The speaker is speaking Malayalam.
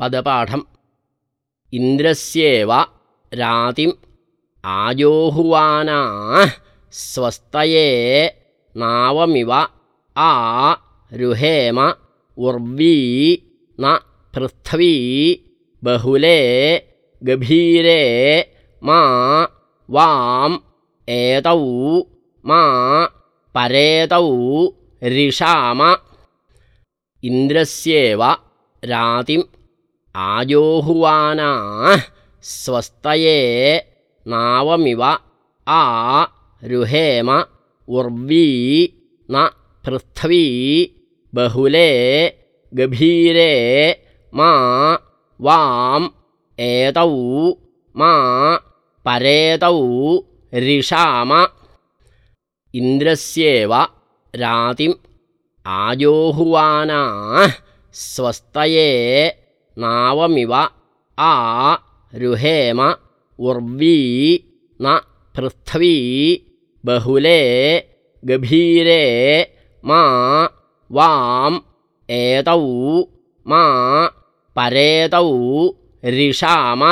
പദപാഠം. ഇന്ദ്രസ്യേവ രാതിം ആജോഹുവാനാ സ്വസ്തയേ നാവമിവ ആ രുഹേമ ഉർവീ ന പൃഥ്വീ ബഹുലേ ഗഭീരേ മാ വാം ഏതൗ മാ പരേതൗ രിഷാമ. ഇന്ദ്രസ്യേവ രാതിം ആജോഹുവാനാ സ്വസ്തയേ നാവമിവ. ആ. രുഹേമ. ഉർവീ ന. പൃഥ്വീ. ബഹുലേ. ഗഭീരേ. മാ. വാം. ഏതൗ. മാ. പരേതൗ. രിഷാമ. ഇന്ദ്രസ്യേവ. രാതിം. ആജോഹുവാനാ സ്വസ്തയേ നാവമിവ ആ രുഹേമ ഉർവീ ന പൃഥ്വീ ബഹുലേ ഗഭീരേ മാ വാം ഏതൗ മാ പരേതൗ രിഷാമ